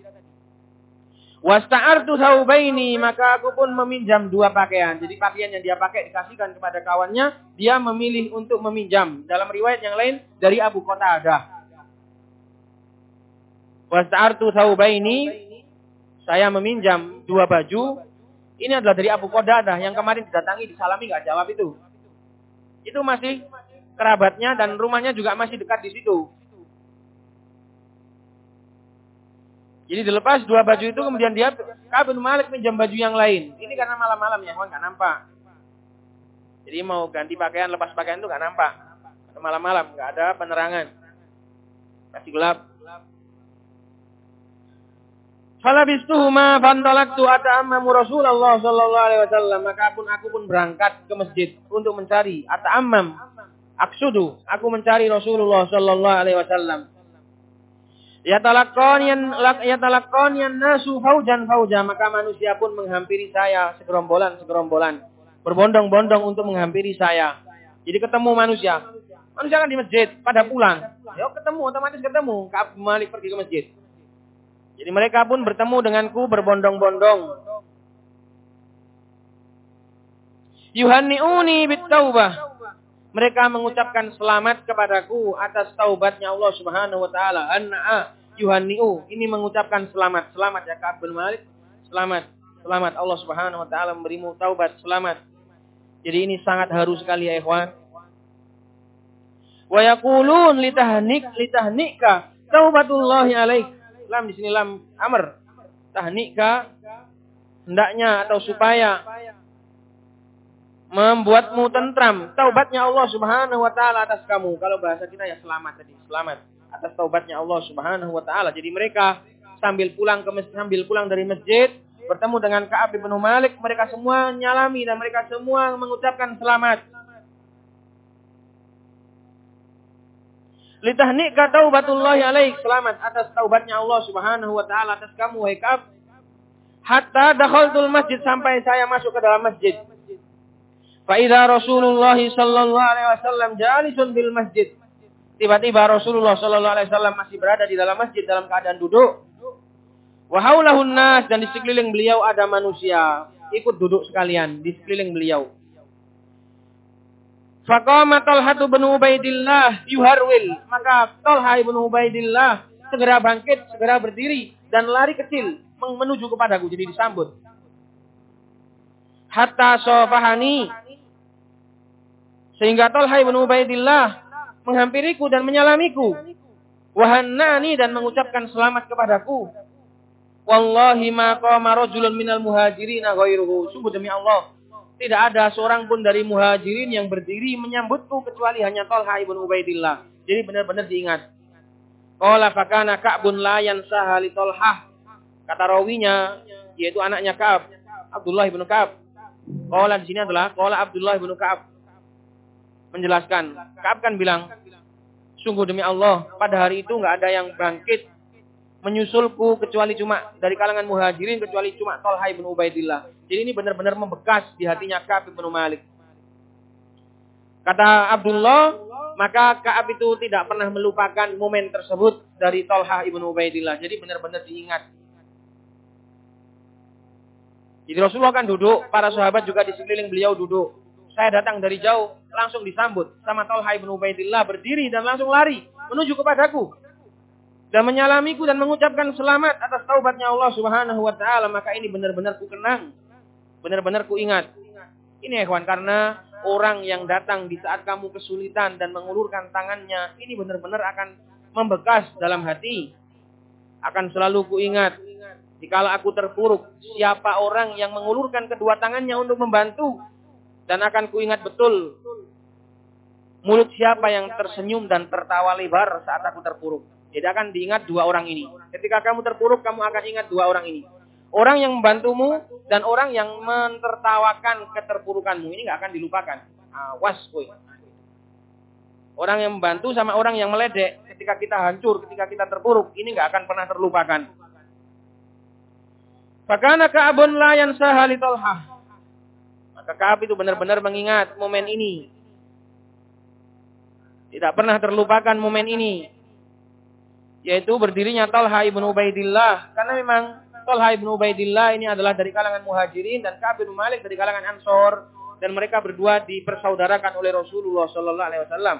Speaker 1: Wasta'artu saubaini maka aku pun meminjam dua pakaian. Jadi pakaian yang dia pakai dikasihkan kepada kawannya, dia memilih untuk meminjam. Dalam riwayat yang lain dari Abu Qatadah. Wasta'artu saubaini saya meminjam dua baju ini adalah dari Abu Qadadah yang kemarin didatangi disalami nggak jawab itu. Itu masih kerabatnya dan rumahnya juga masih dekat di situ. Jadi dilepas dua baju itu kemudian dia Kabin Malik pinjam baju yang lain. Ini karena malam-malam ya, nggak nampak. Jadi mau ganti pakaian, lepas pakaian itu nggak nampak. Malam-malam nggak ada penerangan, masih gelap. Falabistuhuma fantalaktu ata'ammamu Rasulullah sallallahu alaihi wasallam. Maka pun aku pun berangkat ke masjid untuk mencari ata'ammam. Aksudu, aku mencari Rasulullah sallallahu alaihi wasallam. Ya Yatalaqqaniyan nasu faujan fauja, maka manusia pun menghampiri saya segerombolan segerombolan. Berbondong-bondong untuk menghampiri saya. Jadi ketemu manusia. Manusia kan di masjid, pada pulang. Ya ketemu, otomatis ketemu. Ka'ab Malik pergi ke masjid. Jadi mereka pun bertemu denganku berbondong-bondong. Yuhanni'uni bitaubah. Mereka mengucapkan selamat kepadaku atas taubatnya Allah Subhanahu wa taala. Anna'a yuhanni'u. Ini mengucapkan selamat. Selamat ya Ka'ab bin Malik. Selamat. Selamat Allah Subhanahu wa taala memberimu taubat. Selamat. Jadi ini sangat haru sekali ya ikhwan. Wa yaqulun litahnik litahnika taubatullahi alaik lam di sini lam amr. Tahnika hendaknya atau supaya membuatmu tentram. Taubatnya Allah Subhanahu wa taala atas kamu. Kalau bahasa kita ya selamat tadi, selamat atas taubatnya Allah Subhanahu wa taala. Jadi mereka sambil pulang ke masjid, sambil pulang dari masjid bertemu dengan Ka'ab bin Malik, mereka semua nyalami dan mereka semua mengucapkan selamat. Litahnika taubatullahi alaik. Selamat atas taubatnya Allah subhanahu wa ta'ala atas kamu, wahai Ka'ab. Hatta dakhaltul masjid sampai saya masuk ke dalam masjid. Fa'idha Rasulullah sallallahu alaihi wasallam jalisun bil masjid. Tiba-tiba Rasulullah sallallahu alaihi wasallam masih berada di dalam masjid dalam keadaan duduk. Wa haulahun nas dan di sekeliling beliau ada manusia. Ikut duduk sekalian di sekeliling beliau. Faqama Talha bin Ubaidillah yuharwil. Maka Talha bin Ubaidillah segera bangkit, segera berdiri dan lari kecil menuju kepadaku jadi disambut. Hatta sofahani sehingga Talha bin Ubaidillah menghampiriku dan menyalamiku. Wahannani dan mengucapkan selamat kepadaku. Wallahi ma qama rajulun minal muhajirin ghairuhu. Sungguh demi Allah, tidak ada seorang pun dari muhajirin yang berdiri menyambutku kecuali hanya Talha ibn Ubaidillah. Jadi benar-benar diingat. Qala fakana Ka'bun la yansaha li Talha. Kata rawinya yaitu anaknya Ka'ab, Abdullah ibn Ka'ab. Qala di sini adalah qala Abdullah ibn Ka'ab menjelaskan. Ka'ab kan bilang, sungguh demi Allah, pada hari itu nggak ada yang bangkit menyusulku kecuali cuma dari kalangan muhajirin kecuali cuma Talha bin Ubaidillah. Jadi ini benar-benar membekas di hatinya Ka'ab bin Malik. Kata Abdullah, maka Ka'ab itu tidak pernah melupakan momen tersebut dari Talha ibn Ubaidillah. Jadi benar-benar diingat. Jadi Rasulullah kan duduk, para sahabat juga di sekeliling beliau duduk. Saya datang dari jauh, langsung disambut sama Talha ibn Ubaidillah berdiri dan langsung lari menuju kepadaku dan menyalamiku dan mengucapkan selamat atas taubatnya Allah Subhanahu wa taala, maka ini benar-benar ku kenang. Benar-benar ku ingat. Ini ikhwan karena orang yang datang di saat kamu kesulitan dan mengulurkan tangannya, ini benar-benar akan membekas dalam hati. Akan selalu ku ingat Jikalau aku terpuruk, siapa orang yang mengulurkan kedua tangannya untuk membantu? Dan akan kuingat betul mulut siapa yang tersenyum dan tertawa lebar saat aku terpuruk. Jadi akan diingat dua orang ini. Ketika kamu terpuruk, kamu akan ingat dua orang ini. Orang yang membantumu dan orang yang mentertawakan keterpurukanmu. Ini nggak akan dilupakan. Awas, boy. Orang yang membantu sama orang yang meledek ketika kita hancur, ketika kita terpuruk, ini nggak akan pernah terlupakan. Fakana Ka'bun la yansaha li Maka Ka'ab itu benar-benar mengingat momen ini. Tidak pernah terlupakan momen ini. Yaitu berdirinya Talha ibn Ubaidillah. Karena memang Talha ibn Ubaidillah ini adalah dari kalangan muhajirin dan Ka'ab bin Malik dari kalangan ansor. Dan mereka berdua dipersaudarakan oleh Rasulullah Sallallahu Alaihi Wasallam.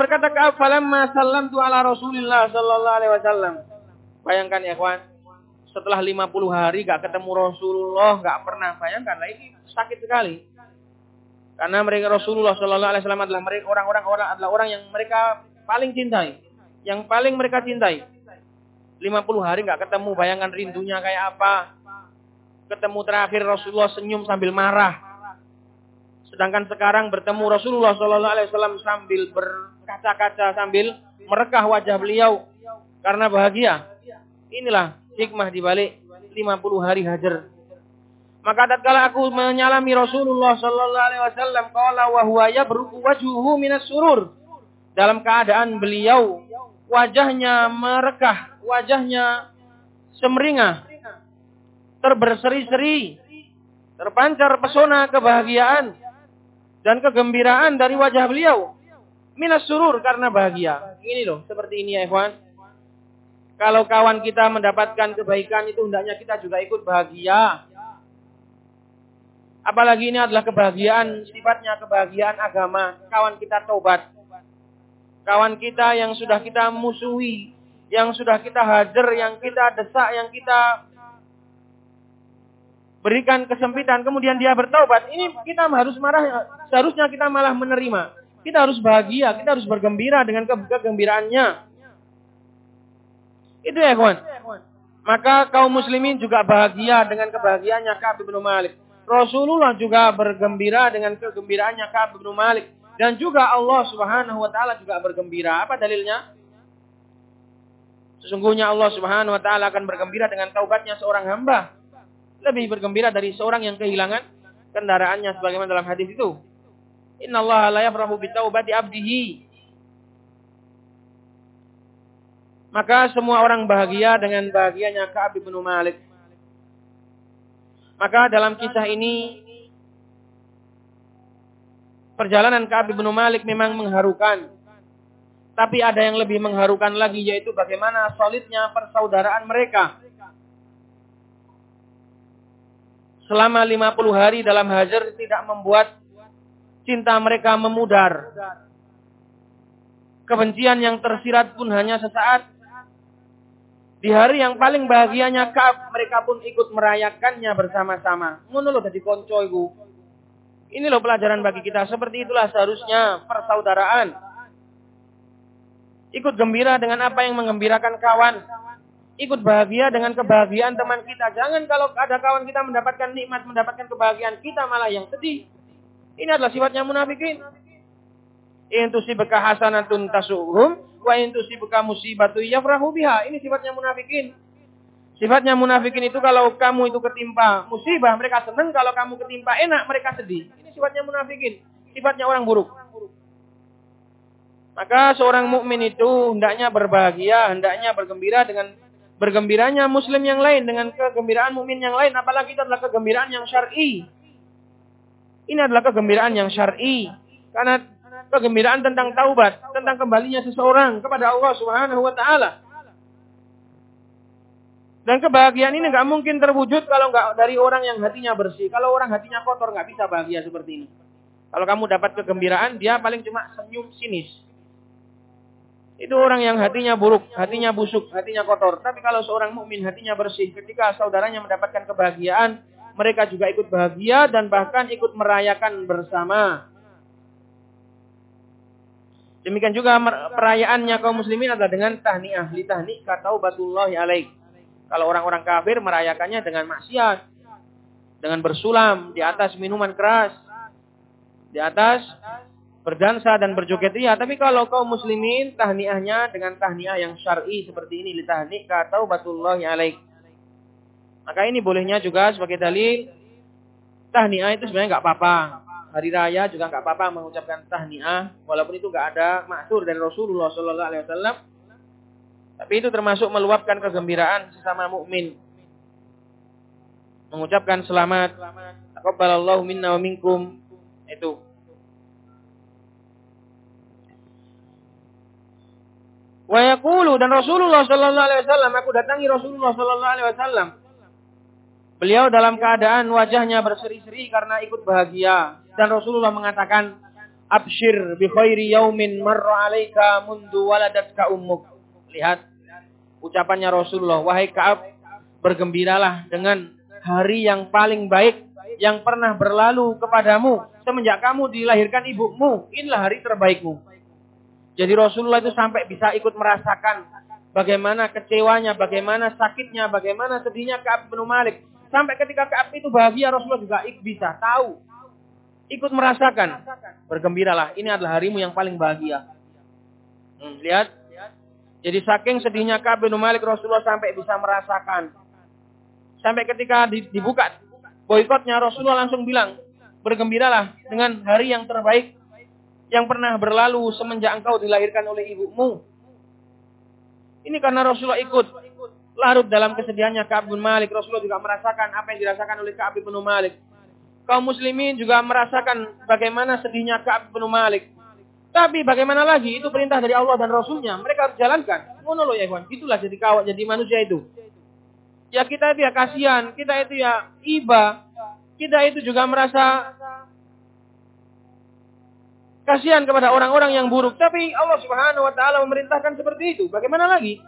Speaker 1: Berkata Ka'ab falamma sallamtu ala Rasulillah sallallahu alaihi wasallam. Bayangkan ya kawan, setelah 50 hari gak ketemu Rasulullah, gak pernah bayangkan lah ini sakit sekali. Karena mereka Rasulullah sallallahu alaihi wasallam adalah mereka orang-orang orang adalah orang yang mereka paling cintai, yang paling mereka cintai. 50 hari gak ketemu, bayangkan rindunya kayak apa. Ketemu terakhir Rasulullah senyum sambil marah. Sedangkan sekarang bertemu Rasulullah Shallallahu Alaihi Wasallam sambil berkaca-kaca sambil merekah wajah beliau karena bahagia. Inilah hikmah dibalik 50 hari hajar. Maka tatkala aku menyalami Rasulullah Shallallahu Alaihi Wasallam, qala wa huwa yabruku wajhuhu minas surur. Dalam keadaan beliau wajahnya merekah, wajahnya semeringah, terberseri-seri, terpancar pesona kebahagiaan dan kegembiraan dari wajah beliau. Minas surur karena bahagia. Ini loh, seperti ini ya ikhwan. Kalau kawan kita mendapatkan kebaikan itu hendaknya kita juga ikut bahagia. Apalagi ini adalah kebahagiaan, sifatnya kebahagiaan agama. Kawan kita tobat. Kawan kita yang sudah kita musuhi, yang sudah kita hajar, yang kita desak, yang kita berikan kesempitan, kemudian dia bertobat, ini kita harus marah, seharusnya kita malah menerima. Kita harus bahagia, kita harus bergembira dengan ke kegembiraannya. Itu ya kawan. Maka kaum muslimin juga bahagia dengan kebahagiaannya Ka'ab bin Malik. Rasulullah juga bergembira dengan kegembiraannya Ka'ab bin Malik. Dan juga Allah subhanahu wa ta'ala juga bergembira. Apa dalilnya? Sesungguhnya Allah subhanahu wa ta'ala akan bergembira dengan taubatnya seorang hamba lebih bergembira dari seorang yang kehilangan kendaraannya sebagaimana dalam hadis itu. Inna Allah la yafrahu bitaubati abdihi. Maka semua orang bahagia dengan bahagianya Ka'ab bin Malik. Maka dalam kisah ini perjalanan Ka'ab bin Malik memang mengharukan. Tapi ada yang lebih mengharukan lagi yaitu bagaimana solidnya persaudaraan mereka selama 50 hari dalam hajar tidak membuat cinta mereka memudar. Kebencian yang tersirat pun hanya sesaat. Di hari yang paling bahagianya Kaab, mereka pun ikut merayakannya bersama-sama. Ngono loh jadi konco iku. Ini loh pelajaran bagi kita. Seperti itulah seharusnya persaudaraan. Ikut gembira dengan apa yang mengembirakan kawan ikut bahagia dengan kebahagiaan teman kita. Jangan kalau ada kawan kita mendapatkan nikmat, mendapatkan kebahagiaan, kita malah yang sedih. Ini adalah sifatnya munafikin. Intu sibaka hasanatun tasuhum, wa intu sibaka musibatu yafrahu biha. Ini sifatnya munafikin. Sifatnya munafikin itu kalau kamu itu ketimpa musibah, mereka senang. Kalau kamu ketimpa enak, mereka sedih. Ini sifatnya munafikin. Sifatnya orang buruk. Maka seorang mukmin itu hendaknya berbahagia, hendaknya bergembira dengan bergembiranya muslim yang lain dengan kegembiraan mukmin yang lain apalagi itu adalah kegembiraan yang syar'i. Ini adalah kegembiraan yang syar'i karena kegembiraan tentang taubat, tentang kembalinya seseorang kepada Allah Subhanahu wa taala. Dan kebahagiaan ini nggak mungkin terwujud kalau nggak dari orang yang hatinya bersih. Kalau orang hatinya kotor nggak bisa bahagia seperti ini. Kalau kamu dapat kegembiraan, dia paling cuma senyum sinis. Itu orang yang hatinya buruk, hatinya busuk, hatinya kotor. Tapi kalau seorang mukmin hatinya bersih, ketika saudaranya mendapatkan kebahagiaan, mereka juga ikut bahagia dan bahkan ikut merayakan bersama. Demikian juga perayaannya kaum muslimin adalah dengan tahniah li tahni kata batullahi alaik. Kalau orang-orang kafir merayakannya dengan maksiat, dengan bersulam di atas minuman keras, di atas berdansa dan berjoget iya. Tapi kalau kaum muslimin tahniahnya dengan tahniah yang syar'i seperti ini li tahni ka taubatullahi alaik. Maka ini bolehnya juga sebagai dalil tahniah itu sebenarnya nggak apa-apa. Hari raya juga nggak apa-apa mengucapkan tahniah walaupun itu nggak ada maksur dari Rasulullah Shallallahu alaihi wasallam. Tapi itu termasuk meluapkan kegembiraan sesama mukmin. Mengucapkan selamat. Taqabbalallahu minna wa minkum. Itu Wa yaqulu dan Rasulullah sallallahu alaihi wasallam aku datangi Rasulullah sallallahu alaihi wasallam. Beliau dalam keadaan wajahnya berseri-seri karena ikut bahagia dan Rasulullah mengatakan abshir bi khairi yaumin marra alaika mundu waladatka ummuk. Lihat ucapannya Rasulullah, wahai Ka'ab, bergembiralah dengan hari yang paling baik yang pernah berlalu kepadamu semenjak kamu dilahirkan ibumu. Inilah hari terbaikmu. Jadi Rasulullah itu sampai bisa ikut merasakan bagaimana kecewanya, bagaimana sakitnya, bagaimana sedihnya Ka'ab bin Malik. Sampai ketika Ka'ab itu bahagia, Rasulullah juga bisa tahu. Ikut merasakan. Bergembiralah, ini adalah harimu yang paling bahagia. Hmm, lihat. Jadi saking sedihnya Ka'ab bin Malik, Rasulullah sampai bisa merasakan. Sampai ketika dibuka boikotnya, Rasulullah langsung bilang, bergembiralah dengan hari yang terbaik yang pernah berlalu semenjak engkau dilahirkan oleh ibumu. Ini karena Rasulullah ikut larut dalam kesedihannya Ka'ab bin Malik. Rasulullah juga merasakan apa yang dirasakan oleh Ka'ab bin Malik. Kaum muslimin juga merasakan bagaimana sedihnya Ka'ab bin Malik. Tapi bagaimana lagi? Itu perintah dari Allah dan Rasulnya. Mereka harus jalankan. Ngono loh ya. Itulah jadi kawat, jadi manusia itu. Ya kita itu ya kasihan. Kita itu ya iba. Kita itu juga merasa kasihan kepada orang-orang yang buruk. Tapi Allah Subhanahu wa taala memerintahkan seperti itu. Bagaimana lagi?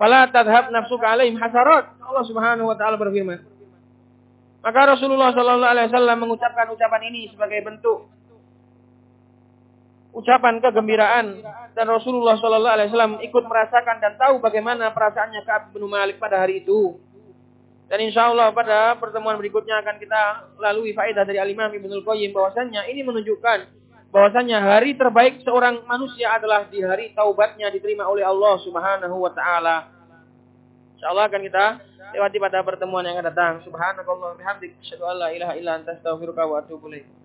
Speaker 1: Fala tadhhab nafsuka alaihim hasarat. Allah Subhanahu wa taala berfirman. Maka Rasulullah sallallahu alaihi wasallam mengucapkan ucapan ini sebagai bentuk ucapan kegembiraan dan Rasulullah sallallahu alaihi wasallam ikut merasakan dan tahu bagaimana perasaannya Ka'ab bin Malik pada hari itu. Dan insya Allah pada pertemuan berikutnya akan kita lalui faedah dari Al-Imam Ibnul Qayyim bahwasannya ini menunjukkan bahwasanya hari terbaik seorang manusia adalah di hari taubatnya diterima oleh Allah Subhanahu wa taala. Insyaallah akan kita lewati pada pertemuan yang akan datang. Subhanakallah bihamdik asyhadu an la ilaha illa anta astaghfiruka wa atubu ilaik.